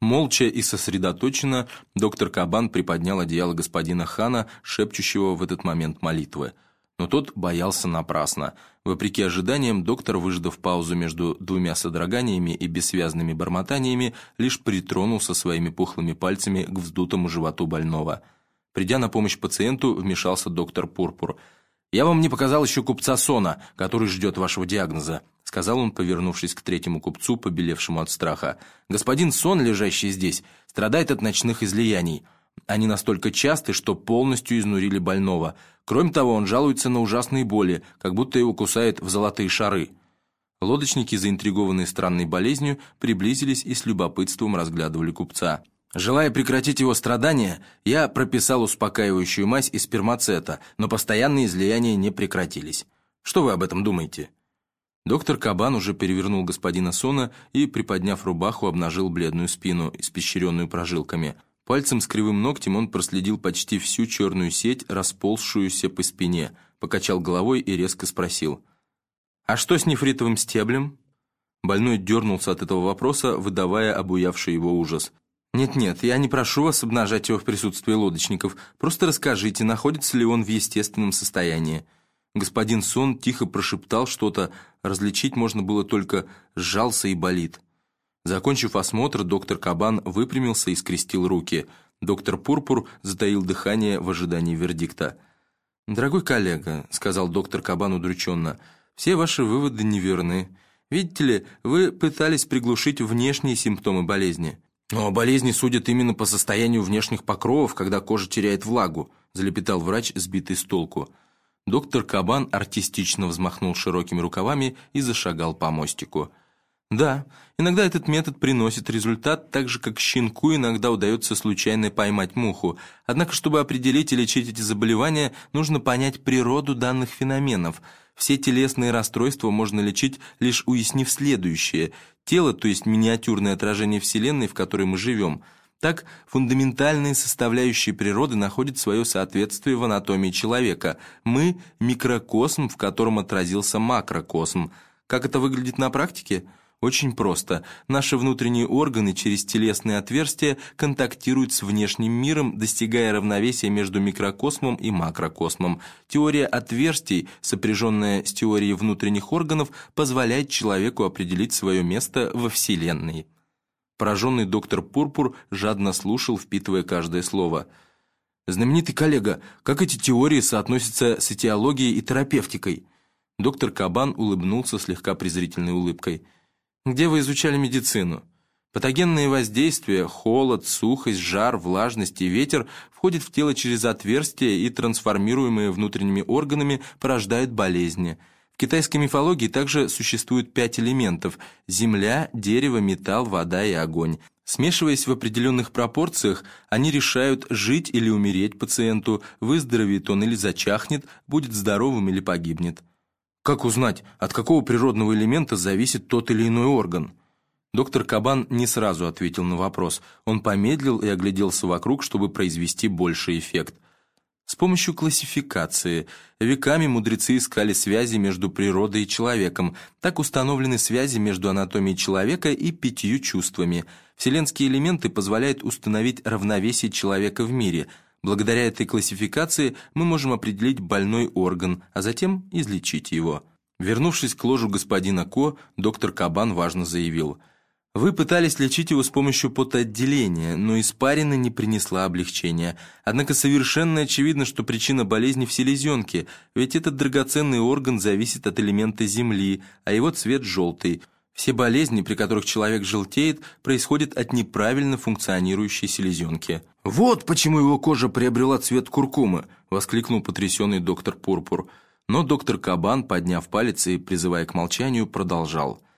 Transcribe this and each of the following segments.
Молча и сосредоточенно доктор Кабан приподнял одеяло господина Хана, шепчущего в этот момент молитвы. Но тот боялся напрасно. Вопреки ожиданиям, доктор, выждав паузу между двумя содроганиями и бессвязными бормотаниями, лишь притронулся своими пухлыми пальцами к вздутому животу больного. Придя на помощь пациенту, вмешался доктор Пурпур. «Я вам не показал еще купца Сона, который ждет вашего диагноза сказал он, повернувшись к третьему купцу, побелевшему от страха. «Господин Сон, лежащий здесь, страдает от ночных излияний. Они настолько часты, что полностью изнурили больного. Кроме того, он жалуется на ужасные боли, как будто его кусает в золотые шары». Лодочники, заинтригованные странной болезнью, приблизились и с любопытством разглядывали купца. Желая прекратить его страдания, я прописал успокаивающую мазь из спермацета, но постоянные излияния не прекратились. Что вы об этом думаете?» Доктор Кабан уже перевернул господина Сона и, приподняв рубаху, обнажил бледную спину, испещренную прожилками. Пальцем с кривым ногтем он проследил почти всю черную сеть, расползшуюся по спине, покачал головой и резко спросил. «А что с нефритовым стеблем?» Больной дернулся от этого вопроса, выдавая обуявший его ужас. «Нет-нет, я не прошу вас обнажать его в присутствии лодочников. Просто расскажите, находится ли он в естественном состоянии». Господин Сон тихо прошептал что-то, различить можно было только «сжался и болит». Закончив осмотр, доктор Кабан выпрямился и скрестил руки. Доктор Пурпур затаил дыхание в ожидании вердикта. «Дорогой коллега», — сказал доктор Кабан удрученно, — «все ваши выводы неверны. Видите ли, вы пытались приглушить внешние симптомы болезни». «Но болезни судят именно по состоянию внешних покровов, когда кожа теряет влагу», — залепетал врач, сбитый с толку. Доктор Кабан артистично взмахнул широкими рукавами и зашагал по мостику. Да, иногда этот метод приносит результат, так же, как щенку иногда удается случайно поймать муху. Однако, чтобы определить и лечить эти заболевания, нужно понять природу данных феноменов. Все телесные расстройства можно лечить, лишь уяснив следующее. Тело, то есть миниатюрное отражение Вселенной, в которой мы живем – так, фундаментальные составляющие природы находят свое соответствие в анатомии человека. Мы – микрокосм, в котором отразился макрокосм. Как это выглядит на практике? Очень просто. Наши внутренние органы через телесные отверстия контактируют с внешним миром, достигая равновесия между микрокосмом и макрокосмом. Теория отверстий, сопряженная с теорией внутренних органов, позволяет человеку определить свое место во Вселенной. Пораженный доктор Пурпур жадно слушал, впитывая каждое слово. «Знаменитый коллега, как эти теории соотносятся с этиологией и терапевтикой?» Доктор Кабан улыбнулся слегка презрительной улыбкой. «Где вы изучали медицину?» Патогенные воздействия, холод, сухость, жар, влажность и ветер входят в тело через отверстия и, трансформируемые внутренними органами, порождают болезни – китайской мифологии также существует пять элементов – земля, дерево, металл, вода и огонь. Смешиваясь в определенных пропорциях, они решают, жить или умереть пациенту, выздоровеет он или зачахнет, будет здоровым или погибнет. Как узнать, от какого природного элемента зависит тот или иной орган? Доктор Кабан не сразу ответил на вопрос. Он помедлил и огляделся вокруг, чтобы произвести больший эффект – с помощью классификации веками мудрецы искали связи между природой и человеком. Так установлены связи между анатомией человека и пятью чувствами. Вселенские элементы позволяют установить равновесие человека в мире. Благодаря этой классификации мы можем определить больной орган, а затем излечить его. Вернувшись к ложу господина Ко, доктор Кабан важно заявил – вы пытались лечить его с помощью потоотделения, но испарина не принесла облегчения. Однако совершенно очевидно, что причина болезни в селезенке, ведь этот драгоценный орган зависит от элемента земли, а его цвет желтый. Все болезни, при которых человек желтеет, происходят от неправильно функционирующей селезенки. «Вот почему его кожа приобрела цвет куркумы!» – воскликнул потрясенный доктор Пурпур. Но доктор Кабан, подняв палец и призывая к молчанию, продолжал –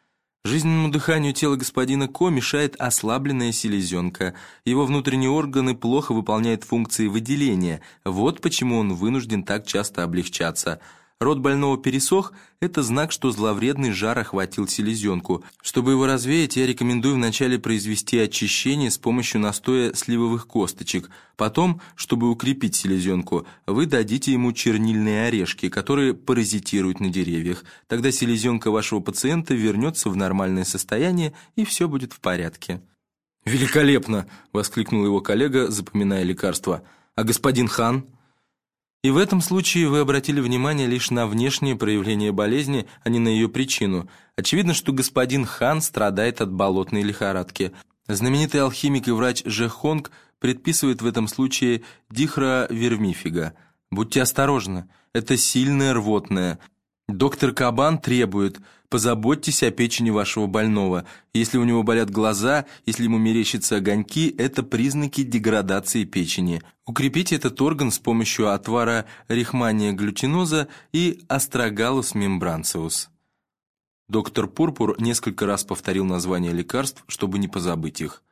Жизненному дыханию тела господина Ко мешает ослабленная селезенка. Его внутренние органы плохо выполняют функции выделения. Вот почему он вынужден так часто облегчаться. Рот больного пересох – это знак, что зловредный жар охватил селезенку. Чтобы его развеять, я рекомендую вначале произвести очищение с помощью настоя сливовых косточек. Потом, чтобы укрепить селезенку, вы дадите ему чернильные орешки, которые паразитируют на деревьях. Тогда селезенка вашего пациента вернется в нормальное состояние, и все будет в порядке. «Великолепно!» — воскликнул его коллега, запоминая лекарство. «А господин Хан?» И в этом случае вы обратили внимание лишь на внешнее проявление болезни, а не на ее причину. Очевидно, что господин Хан страдает от болотной лихорадки. Знаменитый алхимик и врач Же Хонг предписывает в этом случае дихровермифига. Будьте осторожны, это сильное рвотное. Доктор Кабан требует, позаботьтесь о печени вашего больного. Если у него болят глаза, если ему мерещатся огоньки, это признаки деградации печени. Укрепите этот орган с помощью отвара рихмания глютиноза и астрогалус мембранциус. Доктор Пурпур несколько раз повторил название лекарств, чтобы не позабыть их.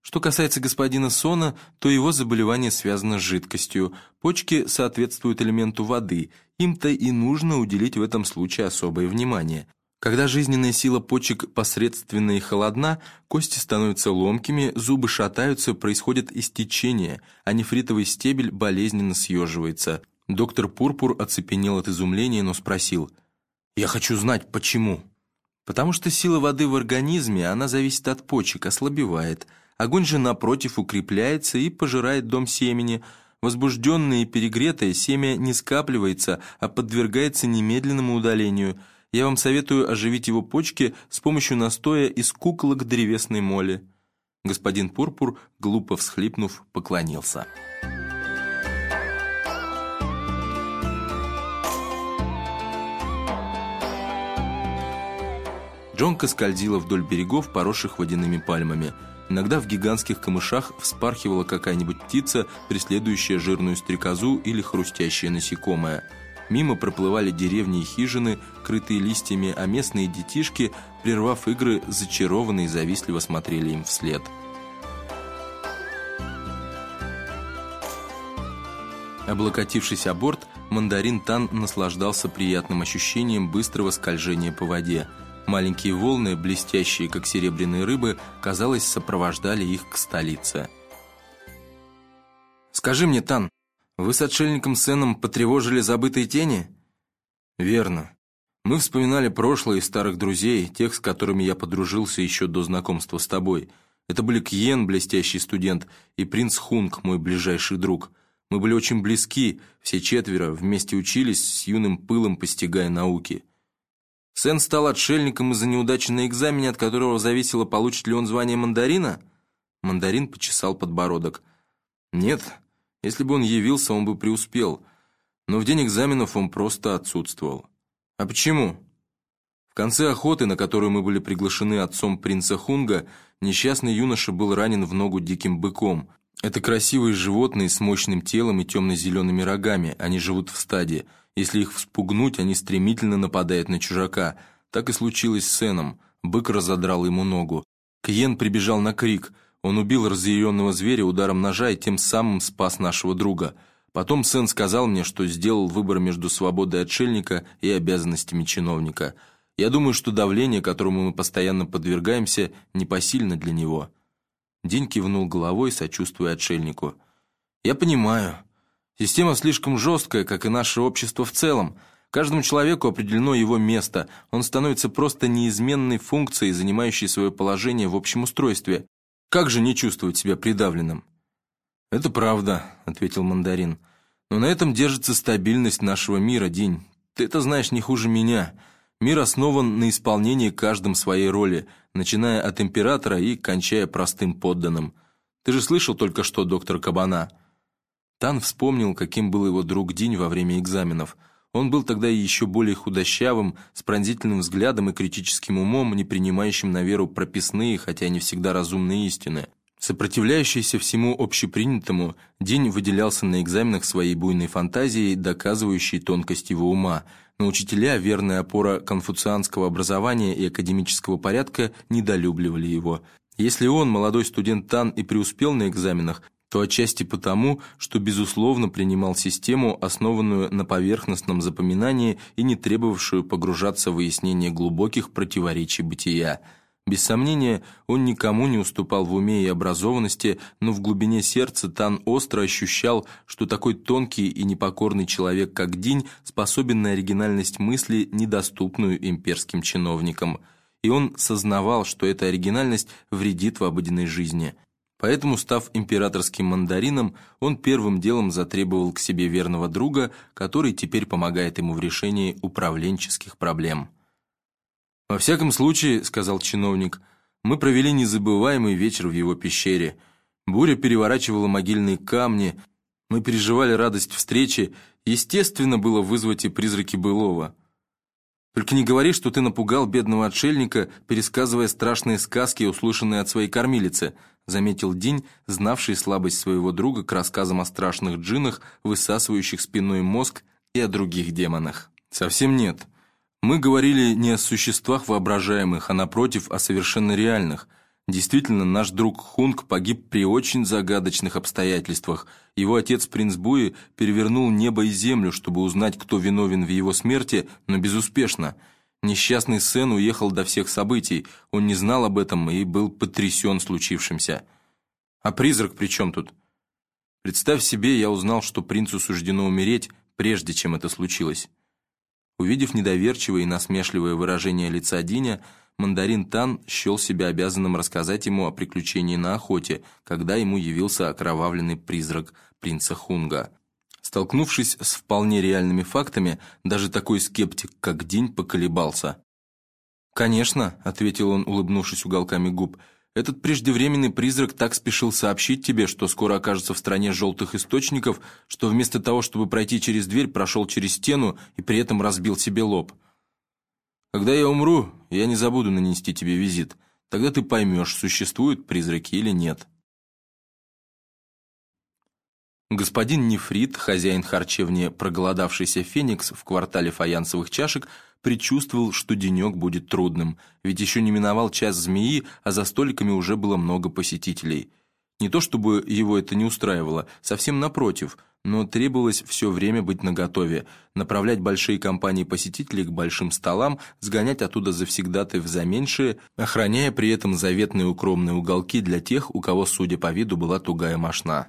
Что касается господина Сона, то его заболевание связано с жидкостью. Почки соответствуют элементу воды, им-то и нужно уделить в этом случае особое внимание. Когда жизненная сила почек посредственна и холодна, кости становятся ломкими, зубы шатаются, происходит истечение, а нефритовый стебель болезненно съеживается. Доктор Пурпур оцепенел от изумления, но спросил, «Я хочу знать, почему?» «Потому что сила воды в организме, она зависит от почек, ослабевает». Огонь же, напротив, укрепляется и пожирает дом семени. Возбужденное и перегретое семя не скапливается, а подвергается немедленному удалению. Я вам советую оживить его почки с помощью настоя из куколок древесной моли». Господин Пурпур, глупо всхлипнув, поклонился. Джонка скользила вдоль берегов, поросших водяными пальмами – Иногда в гигантских камышах вспархивала какая-нибудь птица, преследующая жирную стрекозу или хрустящее насекомое. Мимо проплывали деревни и хижины, крытые листьями, а местные детишки, прервав игры, зачарованные завистливо смотрели им вслед. Облокотившись о борт, мандарин Тан наслаждался приятным ощущением быстрого скольжения по воде – Маленькие волны, блестящие, как серебряные рыбы, казалось, сопровождали их к столице. «Скажи мне, Тан, вы с отшельником Сеном потревожили забытые тени?» «Верно. Мы вспоминали прошлое и старых друзей, тех, с которыми я подружился еще до знакомства с тобой. Это были Кьен, блестящий студент, и принц Хунг, мой ближайший друг. Мы были очень близки, все четверо, вместе учились, с юным пылом постигая науки». Сэн стал отшельником из-за неудачи на экзамене, от которого зависело, получит ли он звание мандарина? Мандарин почесал подбородок. Нет, если бы он явился, он бы преуспел. Но в день экзаменов он просто отсутствовал. А почему? В конце охоты, на которую мы были приглашены отцом принца Хунга, несчастный юноша был ранен в ногу диким быком. Это красивые животные с мощным телом и темно-зелеными рогами, они живут в стаде – если их вспугнуть, они стремительно нападают на чужака. Так и случилось с Сеном. Бык разодрал ему ногу. Кьен прибежал на крик. Он убил разъяренного зверя ударом ножа и тем самым спас нашего друга. Потом Сен сказал мне, что сделал выбор между свободой отшельника и обязанностями чиновника. Я думаю, что давление, которому мы постоянно подвергаемся, непосильно для него». День кивнул головой, сочувствуя отшельнику. «Я понимаю. Система слишком жесткая, как и наше общество в целом. Каждому человеку определено его место. Он становится просто неизменной функцией, занимающей свое положение в общем устройстве. Как же не чувствовать себя придавленным? «Это правда», — ответил мандарин. «Но на этом держится стабильность нашего мира, День. Ты это знаешь не хуже меня. Мир основан на исполнении каждым своей роли, начиная от императора и кончая простым подданным. Ты же слышал только что доктор Кабана?» Тан вспомнил, каким был его друг Динь во время экзаменов. Он был тогда еще более худощавым, с пронзительным взглядом и критическим умом, не принимающим на веру прописные, хотя не всегда разумные истины. Сопротивляющийся всему общепринятому, День выделялся на экзаменах своей буйной фантазией, доказывающей тонкость его ума, но учителя, верная опора конфуцианского образования и академического порядка, недолюбливали его. Если он, молодой студент Тан, и преуспел на экзаменах, то отчасти потому, что, безусловно, принимал систему, основанную на поверхностном запоминании и не требовавшую погружаться в выяснение глубоких противоречий бытия. Без сомнения, он никому не уступал в уме и образованности, но в глубине сердца Тан остро ощущал, что такой тонкий и непокорный человек, как Динь, способен на оригинальность мысли, недоступную имперским чиновникам – и он сознавал, что эта оригинальность вредит в обыденной жизни. Поэтому, став императорским мандарином, он первым делом затребовал к себе верного друга, который теперь помогает ему в решении управленческих проблем. «Во всяком случае», — сказал чиновник, — «мы провели незабываемый вечер в его пещере. Буря переворачивала могильные камни, мы переживали радость встречи, естественно было вызвать и призраки былого». Только не говори, что ты напугал бедного отшельника, пересказывая страшные сказки, услышанные от своей кормилицы», заметил Динь, знавший слабость своего друга к рассказам о страшных джинах, высасывающих спинной мозг, и о других демонах. «Совсем нет. Мы говорили не о существах воображаемых, а, напротив, о совершенно реальных – Действительно, наш друг Хунг погиб при очень загадочных обстоятельствах. Его отец принц Буи перевернул небо и землю, чтобы узнать, кто виновен в его смерти, но безуспешно. Несчастный Сен уехал до всех событий, он не знал об этом и был потрясен случившимся. А призрак при чем тут? Представь себе, я узнал, что принцу суждено умереть, прежде чем это случилось. Увидев недоверчивое и насмешливое выражение лица Диня, мандарин Тан счел себя обязанным рассказать ему о приключении на охоте, когда ему явился окровавленный призрак принца Хунга. Столкнувшись с вполне реальными фактами, даже такой скептик, как Динь, поколебался. «Конечно», — ответил он, улыбнувшись уголками губ, «этот преждевременный призрак так спешил сообщить тебе, что скоро окажется в стране желтых источников, что вместо того, чтобы пройти через дверь, прошел через стену и при этом разбил себе лоб». Когда я умру, я не забуду нанести тебе визит. Тогда ты поймешь, существуют призраки или нет. Господин Нефрит, хозяин харчевни «Проголодавшийся феникс» в квартале фаянсовых чашек, предчувствовал, что денек будет трудным, ведь еще не миновал час змеи, а за столиками уже было много посетителей. Не то чтобы его это не устраивало, совсем напротив – но требовалось все время быть наготове, направлять большие компании посетителей к большим столам, сгонять оттуда завсегдатаев за меньшие, охраняя при этом заветные укромные уголки для тех, у кого, судя по виду, была тугая мошна.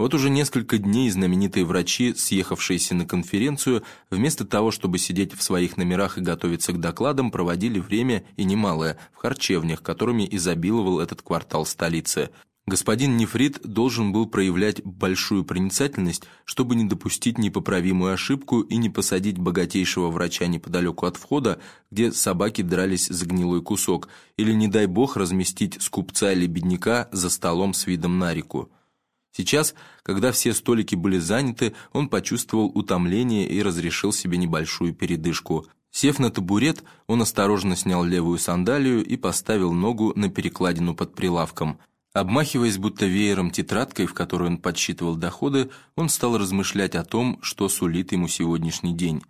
Вот уже несколько дней знаменитые врачи, съехавшиеся на конференцию, вместо того, чтобы сидеть в своих номерах и готовиться к докладам, проводили время и немалое в харчевнях, которыми изобиловал этот квартал столицы, Господин Нефрит должен был проявлять большую проницательность, чтобы не допустить непоправимую ошибку и не посадить богатейшего врача неподалеку от входа, где собаки дрались за гнилой кусок, или, не дай бог, разместить скупца или бедняка за столом с видом на реку. Сейчас, когда все столики были заняты, он почувствовал утомление и разрешил себе небольшую передышку. Сев на табурет, он осторожно снял левую сандалию и поставил ногу на перекладину под прилавком – Обмахиваясь будто веером тетрадкой, в которой он подсчитывал доходы, он стал размышлять о том, что сулит ему сегодняшний день.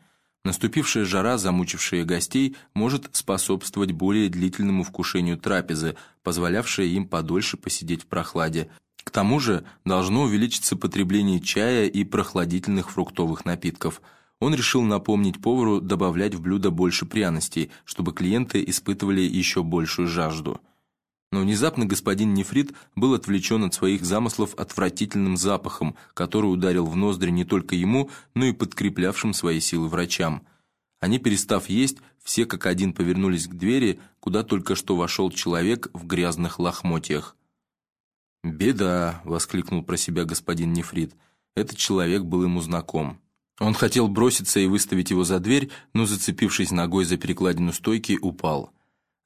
Наступившая жара, замучившая гостей, может способствовать более длительному вкушению трапезы, позволявшая им подольше посидеть в прохладе. К тому же должно увеличиться потребление чая и прохладительных фруктовых напитков. Он решил напомнить повару добавлять в блюдо больше пряностей, чтобы клиенты испытывали еще большую жажду. Но внезапно господин Нефрит был отвлечен от своих замыслов отвратительным запахом, который ударил в ноздри не только ему, но и подкреплявшим свои силы врачам. Они, перестав есть, все как один повернулись к двери, куда только что вошел человек в грязных лохмотьях. «Беда!» — воскликнул про себя господин Нефрит. Этот человек был ему знаком. Он хотел броситься и выставить его за дверь, но, зацепившись ногой за перекладину стойки, упал.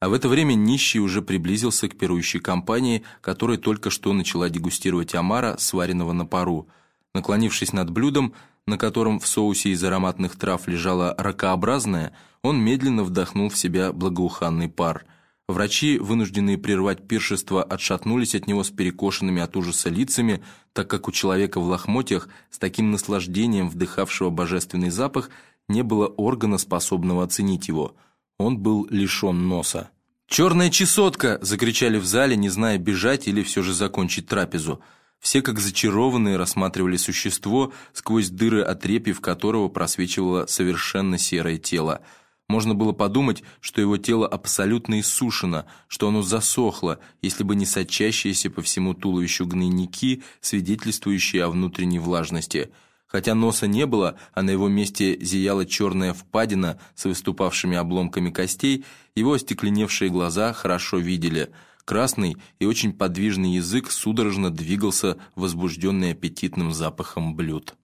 А в это время нищий уже приблизился к пирующей компании, которая только что начала дегустировать омара, сваренного на пару. Наклонившись над блюдом, на котором в соусе из ароматных трав лежала ракообразная, он медленно вдохнул в себя благоуханный пар. Врачи, вынужденные прервать пиршество, отшатнулись от него с перекошенными от ужаса лицами, так как у человека в лохмотьях, с таким наслаждением вдыхавшего божественный запах, не было органа, способного оценить его. Он был лишен носа. «Черная чесотка!» – закричали в зале, не зная, бежать или все же закончить трапезу. Все, как зачарованные, рассматривали существо, сквозь дыры отрепьев которого просвечивало совершенно серое тело. Можно было подумать, что его тело абсолютно иссушено, что оно засохло, если бы не сочащиеся по всему туловищу гнойники, свидетельствующие о внутренней влажности – Хотя носа не было, а на его месте зияла черная впадина с выступавшими обломками костей, его остекленевшие глаза хорошо видели. Красный и очень подвижный язык судорожно двигался, возбужденный аппетитным запахом блюд.